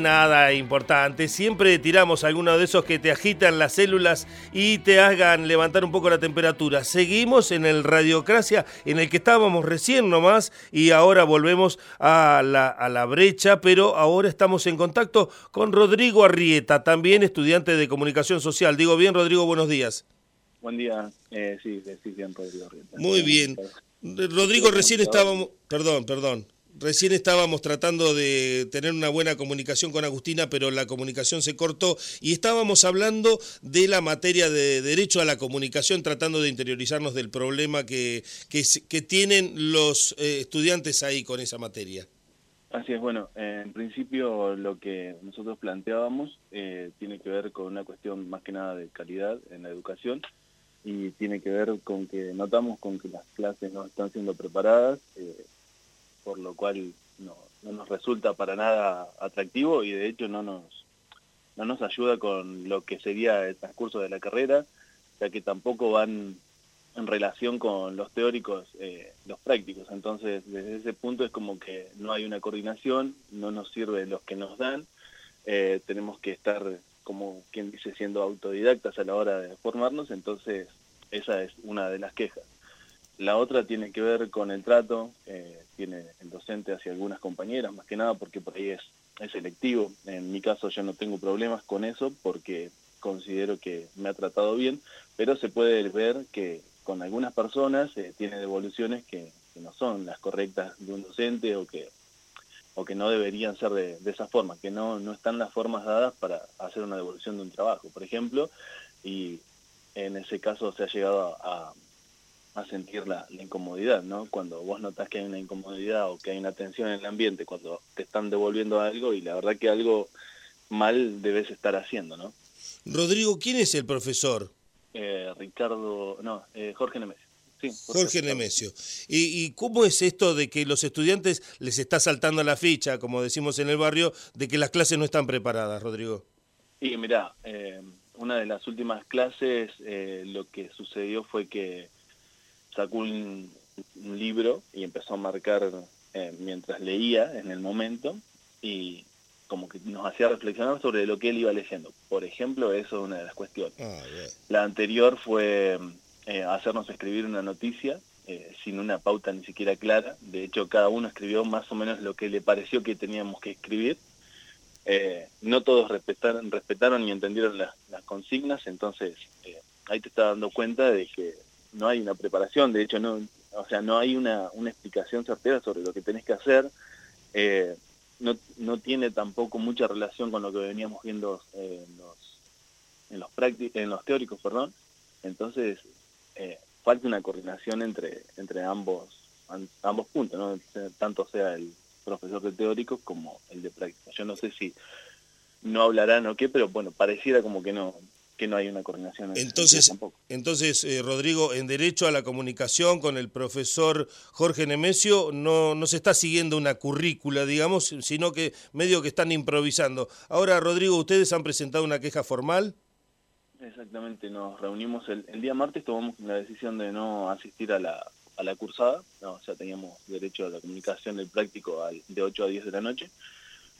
Nada importante, siempre tiramos alguno de esos que te agitan las células y te hagan levantar un poco la temperatura. Seguimos en el Radiocracia en el que estábamos recién nomás y ahora volvemos a la, a la brecha, pero ahora estamos en contacto con Rodrigo Arrieta, también estudiante de comunicación social. Digo bien, Rodrigo, buenos días. Buen día, eh, sí, sí, bien, Rodrigo Arrieta. Muy bien. Rodrigo, recién estábamos, perdón, perdón. Recién estábamos tratando de tener una buena comunicación con Agustina, pero la comunicación se cortó y estábamos hablando de la materia de derecho a la comunicación, tratando de interiorizarnos del problema que, que, tienen los eh, estudiantes ahí con esa materia. Así es, bueno, en principio lo que nosotros planteábamos eh, tiene que ver con una cuestión más que nada de calidad en la educación y tiene que ver con que notamos con que las clases no están siendo preparadas, eh, por lo cual no, nos resulta para nada atractivo y de hecho no nos, no nos ayuda con lo que sería el transcurso de la carrera, ya que tampoco van en relación con los teóricos, eh, los prácticos. Entonces, desde ese punto es como que no hay una coordinación, no nos sirve los que nos dan, eh, tenemos que estar, como quien dice, siendo autodidactas a la hora de formarnos, entonces esa es una de las quejas. La otra tiene que ver con el trato, eh, tiene el docente hacia algunas compañeras, más que nada porque por ahí es, es selectivo. En mi caso yo no tengo problemas con eso porque considero que me ha tratado bien, pero se puede ver que con algunas personas eh, tiene devoluciones que, no son las correctas de un docente o que, o que no deberían ser de, esa forma, que no, no están las formas dadas para hacer una devolución de un trabajo, por ejemplo, y en ese caso se ha llegado a a sentir la, incomodidad, ¿no? Cuando vos notas que hay una incomodidad o que hay una tensión en el ambiente, cuando te están devolviendo algo y la verdad que algo mal debes estar haciendo, ¿no? Rodrigo, ¿quién es el profesor? Eh, Ricardo, no, eh, Jorge Nemesio. Sí, Jorge, Nemesio. ¿Y, ¿Y, cómo es esto de que los estudiantes les está saltando la ficha, como decimos en el barrio, de que las clases no están preparadas, Rodrigo? Y mira, eh, una de las últimas clases lo que sucedió fue que sacó un, libro y empezó a marcar eh, mientras leía en el momento y como que nos hacía reflexionar sobre lo que él iba leyendo. Por ejemplo, eso es una de las cuestiones. Ah, la anterior fue eh, hacernos escribir una noticia eh, sin una pauta ni siquiera clara. De hecho, cada uno escribió más o menos lo que le pareció que teníamos que escribir. no todos respetaron, respetaron y entendieron las, las consignas, entonces ahí te está dando cuenta de que no hay una preparación, de hecho no, o sea, no hay una, una explicación certera sobre lo que tenés que hacer, eh, no, no tiene tampoco mucha relación con lo que veníamos viendo eh, en los en en los teóricos, perdón. Entonces, eh, falta una coordinación entre entre ambos ambos puntos, ¿no? tanto sea el profesor de teóricos como el de práctica. Yo no sé si no hablarán o qué, pero bueno, pareciera como que no que no hay una coordinación. Entonces, entonces eh, Rodrigo, en Derecho a la Comunicación con el profesor Jorge Nemesio no, no se está siguiendo una currícula, digamos, sino que medio que están improvisando. Ahora, Rodrigo, ¿ustedes han presentado una queja formal? Exactamente, nos reunimos el, día martes, tomamos la decisión de no asistir a la, a la cursada, no, o sea, teníamos derecho a la comunicación del práctico al, de 8 a 10 de la noche,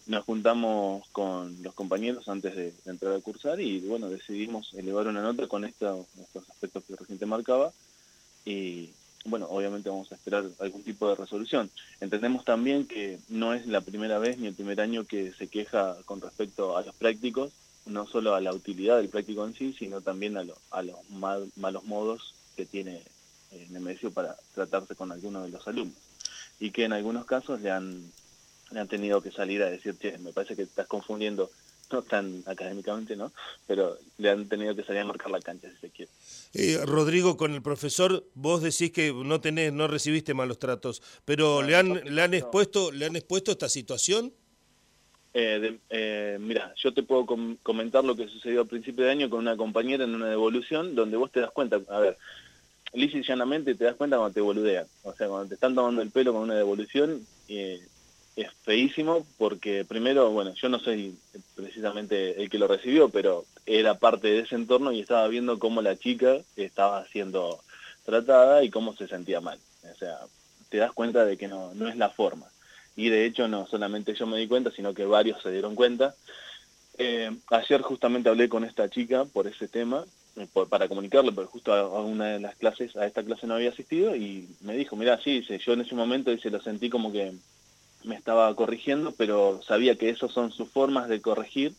nos juntamos con los compañeros antes de, entrar a cursar y bueno, decidimos elevar una nota con estos aspectos que recién te marcaba y bueno, obviamente vamos a esperar algún tipo de resolución. Entendemos también que no es la primera vez ni el primer año que se queja con respecto a los prácticos, no solo a la utilidad del práctico en sí, sino también a, a los malos modos que tiene el Nemesio para tratarse con algunos de los alumnos y que en algunos casos le han le han tenido que salir a decir, che, me parece que estás confundiendo, no tan académicamente, ¿no? Pero le han tenido que salir a marcar la cancha, si se quiere. Eh, Rodrigo, con el profesor, vos decís que no tenés, no recibiste malos tratos, pero ¿le han, le han expuesto, le han expuesto esta situación? Eh, eh, mira, yo te puedo comentar lo que sucedió a principio de año con una compañera en una devolución, donde vos te das cuenta, a ver, lisa y llanamente te das cuenta cuando te boludean, o sea, cuando te están tomando el pelo con una devolución, eh, es feísimo porque primero, bueno, yo no soy precisamente el que lo recibió, pero era parte de ese entorno y estaba viendo cómo la chica estaba siendo tratada y cómo se sentía mal. O sea, te das cuenta de que no, no es la forma. y de hecho no solamente yo me di cuenta, sino que varios se dieron cuenta. Eh, ayer justamente hablé con esta chica por ese tema, eh, para comunicarle, porque justo a, una de las clases, a esta clase no había asistido, y me dijo, mira, sí, dice, yo en ese momento dice, lo sentí como que me estaba corrigiendo, pero sabía que esas son sus formas de corregir,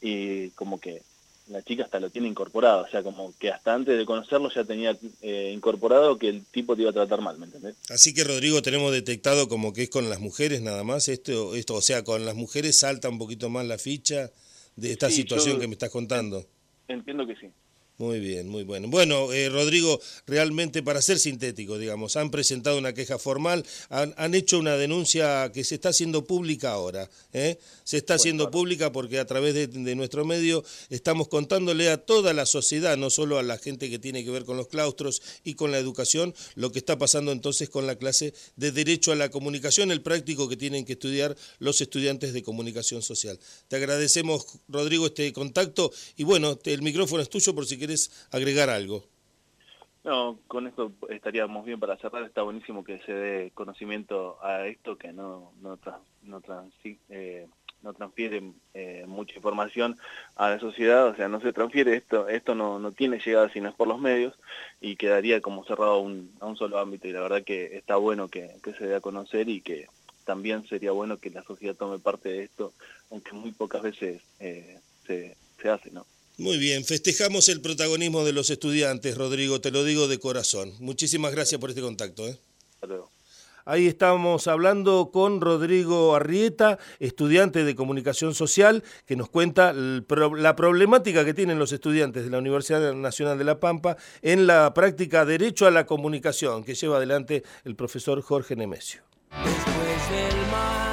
y como que la chica hasta lo tiene incorporado, o sea, como que hasta antes de conocerlo ya tenía eh, incorporado que el tipo te iba a tratar mal, ¿me entendés? Así que Rodrigo, tenemos detectado como que es con las mujeres nada más, esto, esto o sea, con las mujeres salta un poquito más la ficha de esta situación que me estás contando. Entiendo que sí. Muy bien, muy bueno. Bueno, eh, Rodrigo, realmente para ser sintético, digamos, han presentado una queja formal, han, hecho una denuncia que se está haciendo pública ahora. ¿eh? Se está haciendo pública porque a través de, nuestro medio estamos contándole a toda la sociedad, no solo a la gente que tiene que ver con los claustros y con la educación, lo que está pasando entonces con la clase de Derecho a la Comunicación, el práctico que tienen que estudiar los estudiantes de comunicación social. Te agradecemos, Rodrigo, este contacto y bueno, el micrófono es tuyo por si quieres agregar algo? No, con esto estaríamos bien para cerrar. Está buenísimo que se dé conocimiento a esto, que no, no, no, eh, no transfiere eh, mucha información a la sociedad, o sea, no se transfiere esto, esto no, no tiene llegada si no es por los medios y quedaría como cerrado a un, a un solo ámbito y la verdad que está bueno que, se dé a conocer y que también sería bueno que la sociedad tome parte de esto, aunque muy pocas veces eh, se, se hace, ¿no? Muy bien, festejamos el protagonismo de los estudiantes, Rodrigo, te lo digo de corazón. Muchísimas gracias por este contacto. ¿eh? Ahí estamos hablando con Rodrigo Arrieta, estudiante de comunicación social, que nos cuenta la problemática que tienen los estudiantes de la Universidad Nacional de La Pampa en la práctica Derecho a la Comunicación que lleva adelante el profesor Jorge Nemesio. Después del mar.